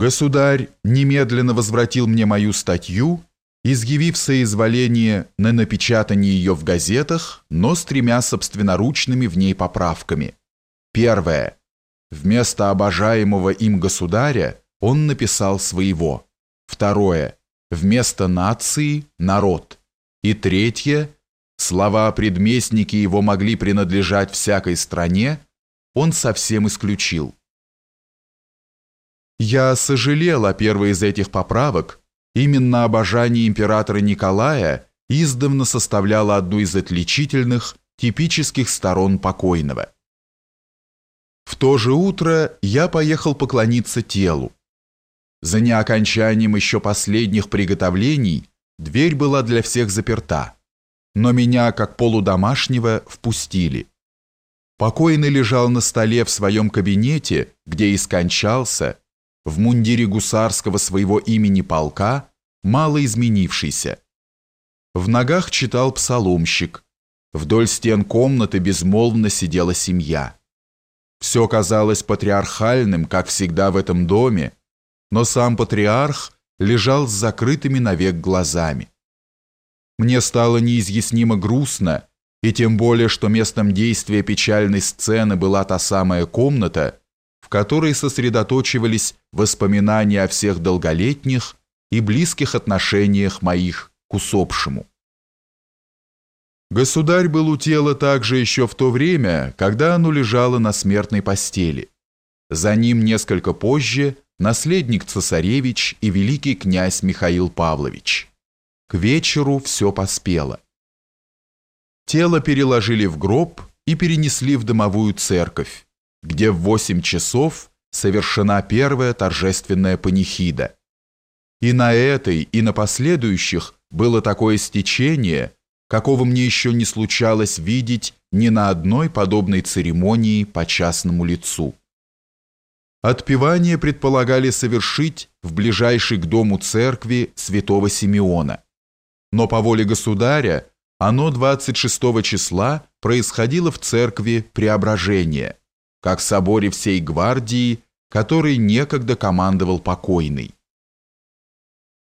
Государь немедленно возвратил мне мою статью, изъявив соизволение на напечатание ее в газетах, но с тремя собственноручными в ней поправками. Первое. Вместо обожаемого им государя он написал своего. Второе. Вместо нации – народ. И третье. Слова предместники его могли принадлежать всякой стране, он совсем исключил. Я сожалел о первой из этих поправок. Именно обожание императора Николая издавна составляло одну из отличительных, типических сторон покойного. В то же утро я поехал поклониться телу. За неокончанием еще последних приготовлений дверь была для всех заперта, но меня, как полудомашнего, впустили. Покойный лежал на столе в своем кабинете, где и скончался, в мундире гусарского своего имени полка, мало изменившийся. В ногах читал псаломщик. Вдоль стен комнаты безмолвно сидела семья. Все казалось патриархальным, как всегда в этом доме, но сам патриарх лежал с закрытыми навек глазами. Мне стало неизъяснимо грустно, и тем более, что местом действия печальной сцены была та самая комната, которой сосредоточивались воспоминания о всех долголетних и близких отношениях моих к усопшему. Государь был у тела также еще в то время, когда оно лежало на смертной постели. За ним несколько позже наследник цесаревич и великий князь Михаил Павлович. К вечеру все поспело. Тело переложили в гроб и перенесли в домовую церковь, где в восемь часов совершена первая торжественная панихида. И на этой, и на последующих было такое стечение, какого мне еще не случалось видеть ни на одной подобной церемонии по частному лицу. Отпевание предполагали совершить в ближайшей к дому церкви святого Симеона. Но по воле государя оно 26 числа происходило в церкви Преображения, как соборе всей гвардии, который некогда командовал покойный.